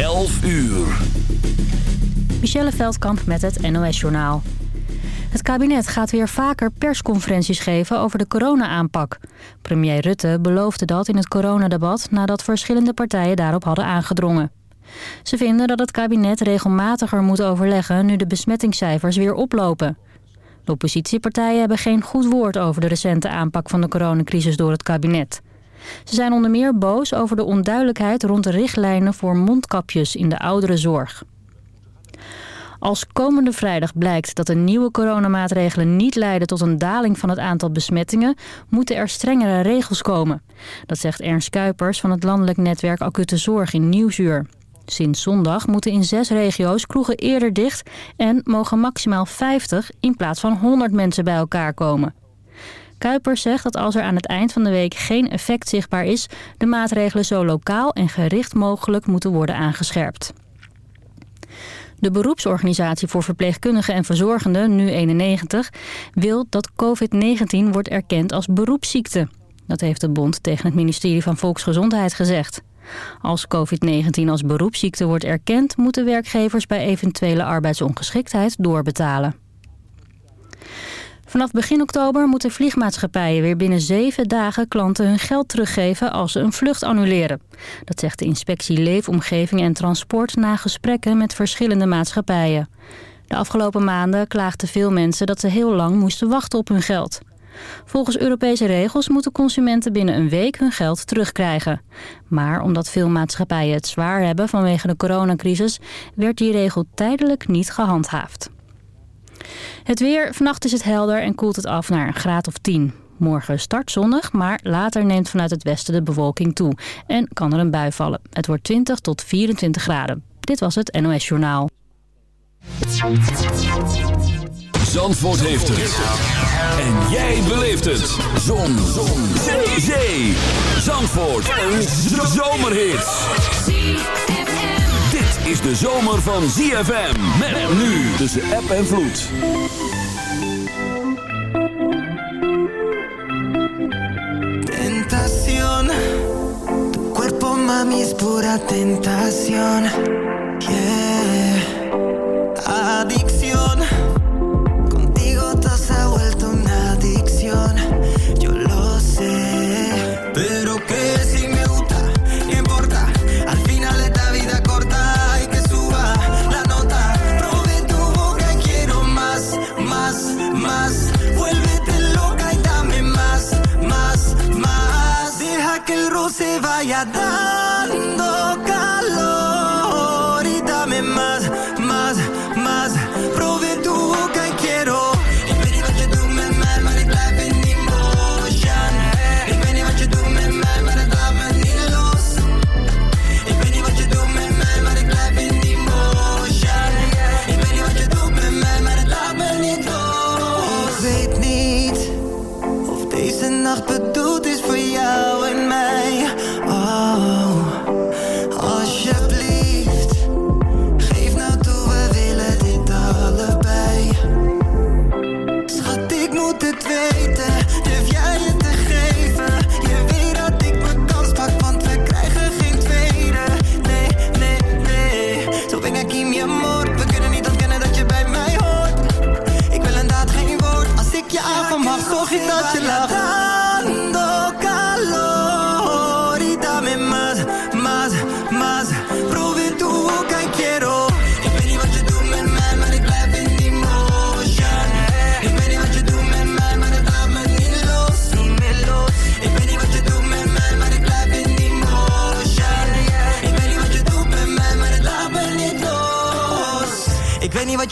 11 uur. Michelle Veldkamp met het NOS-journaal. Het kabinet gaat weer vaker persconferenties geven over de corona-aanpak. Premier Rutte beloofde dat in het coronadebat nadat verschillende partijen daarop hadden aangedrongen. Ze vinden dat het kabinet regelmatiger moet overleggen nu de besmettingscijfers weer oplopen. De oppositiepartijen hebben geen goed woord over de recente aanpak van de coronacrisis door het kabinet. Ze zijn onder meer boos over de onduidelijkheid rond de richtlijnen voor mondkapjes in de ouderenzorg. Als komende vrijdag blijkt dat de nieuwe coronamaatregelen niet leiden tot een daling van het aantal besmettingen, moeten er strengere regels komen. Dat zegt Ernst Kuipers van het landelijk netwerk Acute Zorg in Nieuwsuur. Sinds zondag moeten in zes regio's kroegen eerder dicht en mogen maximaal 50 in plaats van 100 mensen bij elkaar komen. Kuipers zegt dat als er aan het eind van de week geen effect zichtbaar is... de maatregelen zo lokaal en gericht mogelijk moeten worden aangescherpt. De beroepsorganisatie voor verpleegkundigen en verzorgenden, nu 91, wil dat COVID-19 wordt erkend als beroepsziekte. Dat heeft de bond tegen het ministerie van Volksgezondheid gezegd. Als COVID-19 als beroepsziekte wordt erkend... moeten werkgevers bij eventuele arbeidsongeschiktheid doorbetalen. Vanaf begin oktober moeten vliegmaatschappijen weer binnen zeven dagen klanten hun geld teruggeven als ze een vlucht annuleren. Dat zegt de inspectie Leefomgeving en Transport na gesprekken met verschillende maatschappijen. De afgelopen maanden klaagden veel mensen dat ze heel lang moesten wachten op hun geld. Volgens Europese regels moeten consumenten binnen een week hun geld terugkrijgen. Maar omdat veel maatschappijen het zwaar hebben vanwege de coronacrisis... werd die regel tijdelijk niet gehandhaafd. Het weer, vannacht is het helder en koelt het af naar een graad of 10. Morgen start zonnig, maar later neemt vanuit het westen de bewolking toe. En kan er een bui vallen. Het wordt 20 tot 24 graden. Dit was het NOS Journaal. Zandvoort heeft het. En jij beleeft het. Zon. Zon. Zee. Zandvoort. Een zomerhit. Is de zomer van ZFM. Met nu tussen app en vloed. Tentación. Tu cuerpo, mami, es pura tentación. that.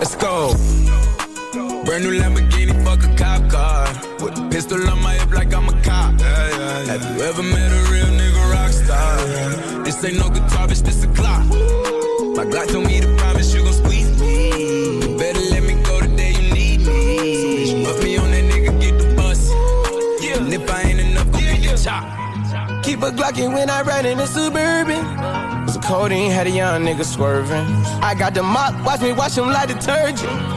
Let's go. Brand new Lamborghini, fuck a cop car. With a pistol on my hip like I'm a cop. Yeah, yeah, yeah. Have you ever met a real nigga rock star? This ain't no guitar, bitch, this a clock. My Glock told me to promise you gon' squeeze me. Better let me go the day you need me. So put me on that nigga, get the bus. And if I ain't enough, go yeah, get the chop. Keep a Glockin' when I ride in a Suburban. Codeine had a young nigga swerving. I got the mop, watch me wash him like detergent.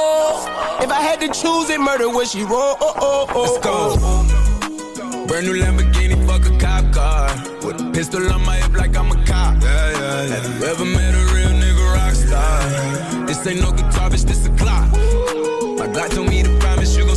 Oh, if I had to choose it, murder would she roll? Oh, oh, oh, Let's go. Oh. Brand new Lamborghini, fuck a cop car. With a pistol on my hip like I'm a cop. Yeah, yeah, yeah. Have you ever met a real nigga rock star? This ain't no guitar, bitch, this a clock. My Glock told me to promise you gon'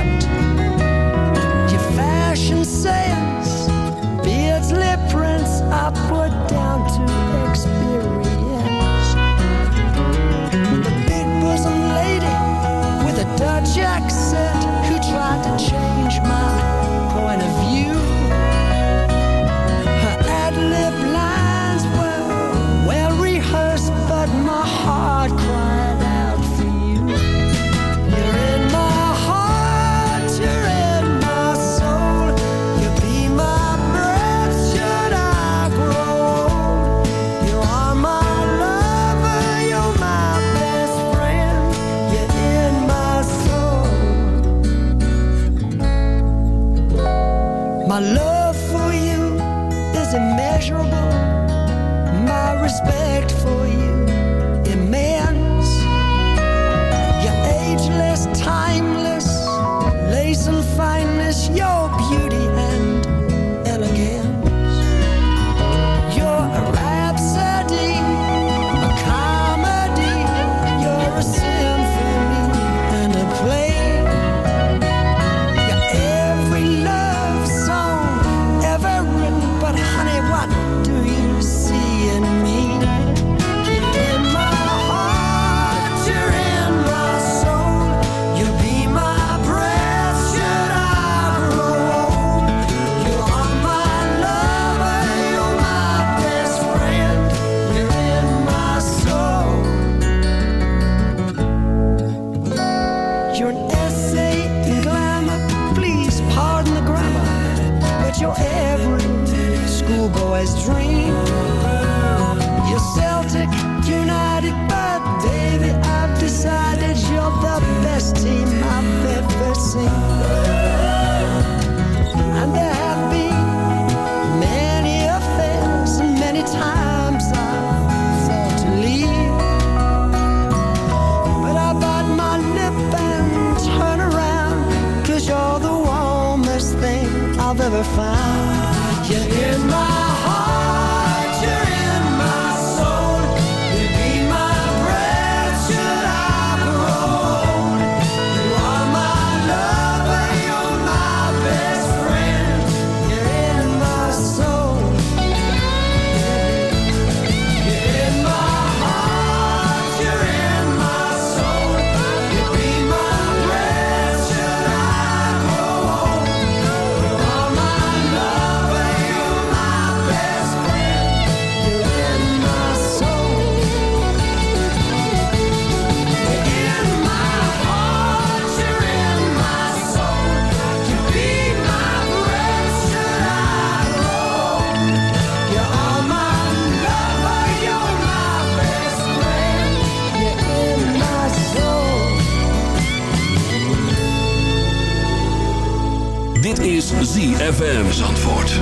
ZFM Zandvoort.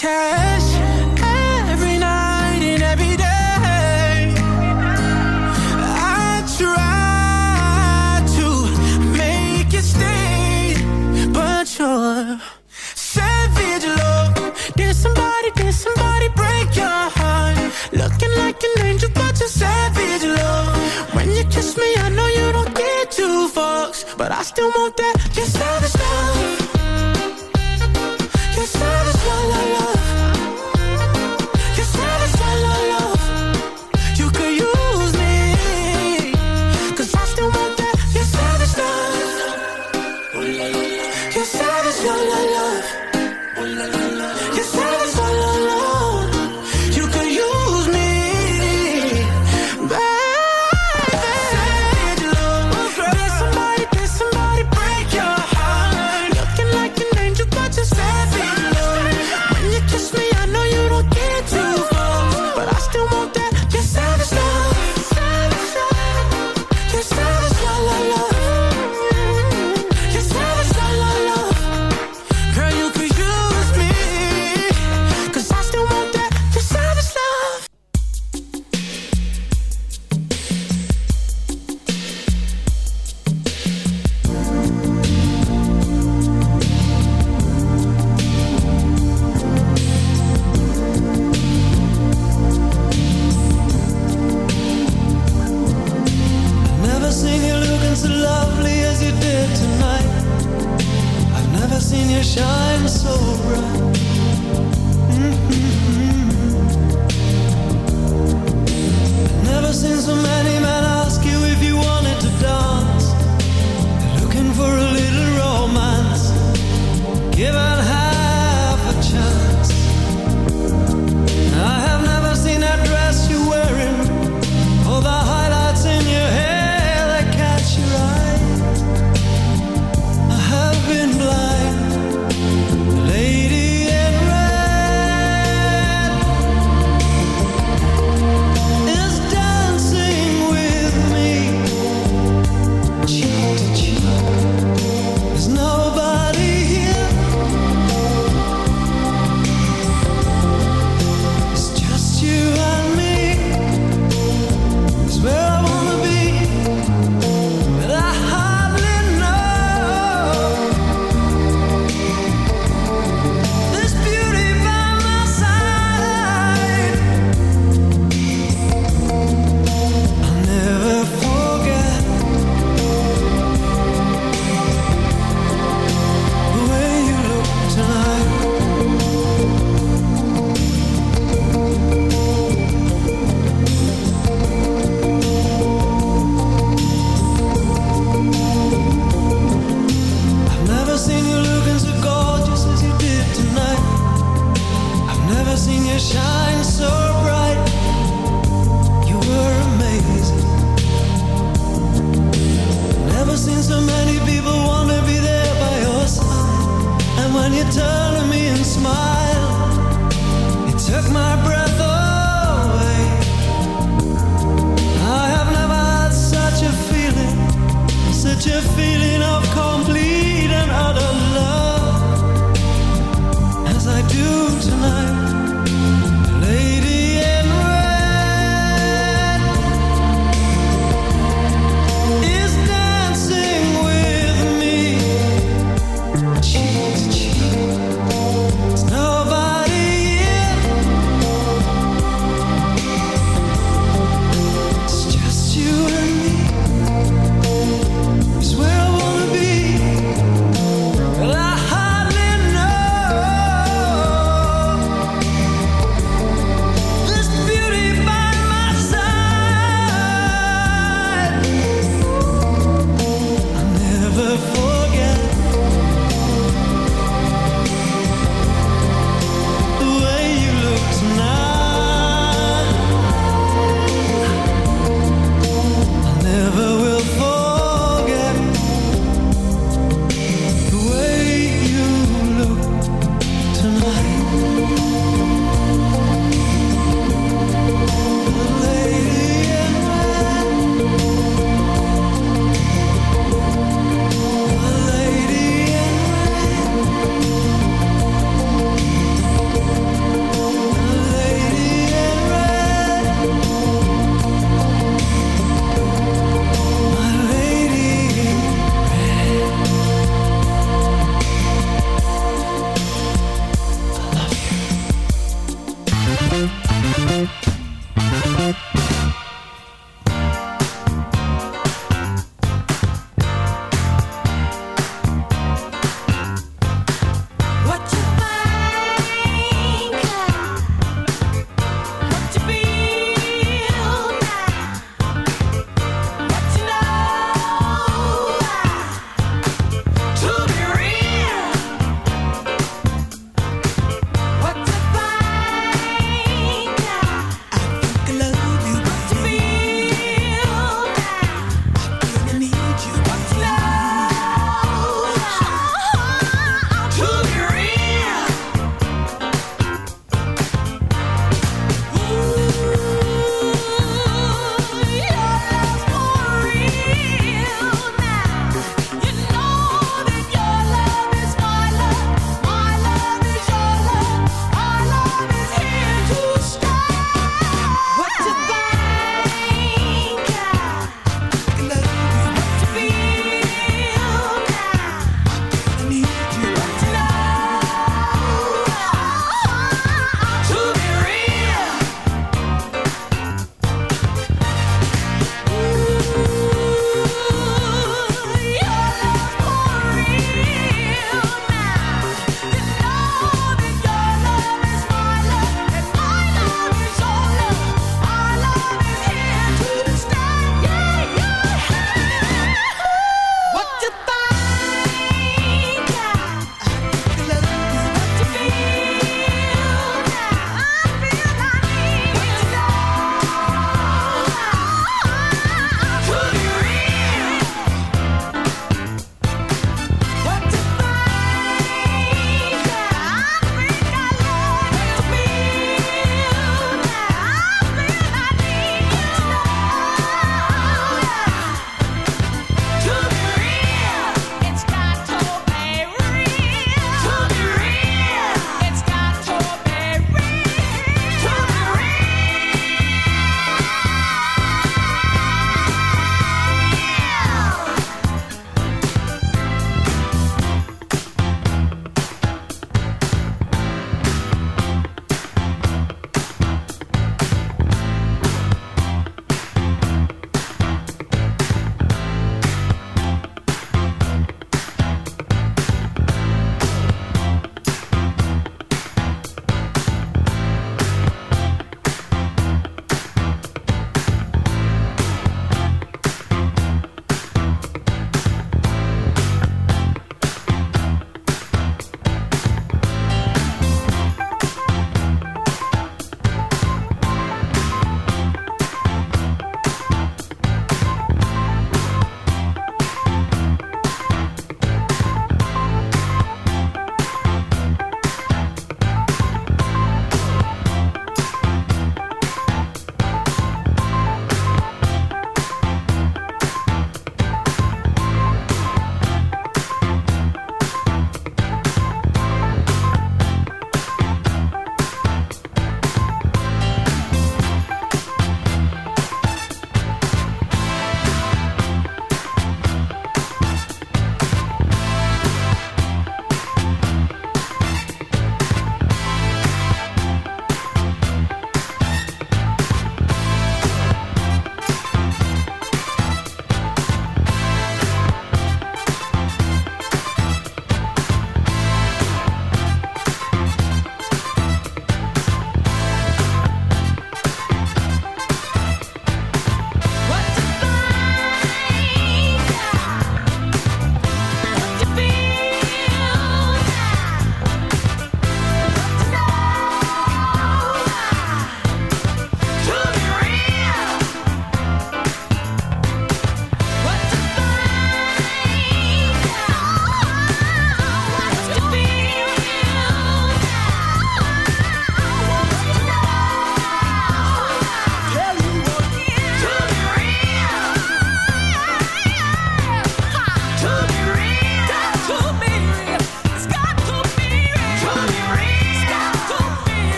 cash every night and every day. I try to make it stay, but you're savage love. Did somebody, did somebody break your heart? Looking like an angel, but you're savage love. When you kiss me, I know you don't get too fucks, but I still want that. Just savage love.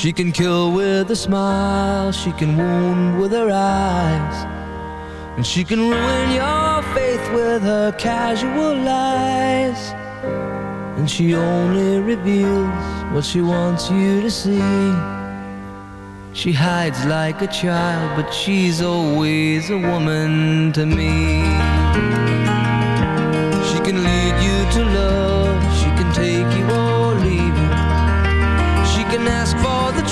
She can kill with a smile, she can wound with her eyes. And she can ruin your faith with her casual lies. And she only reveals what she wants you to see. She hides like a child, but she's always a woman to me.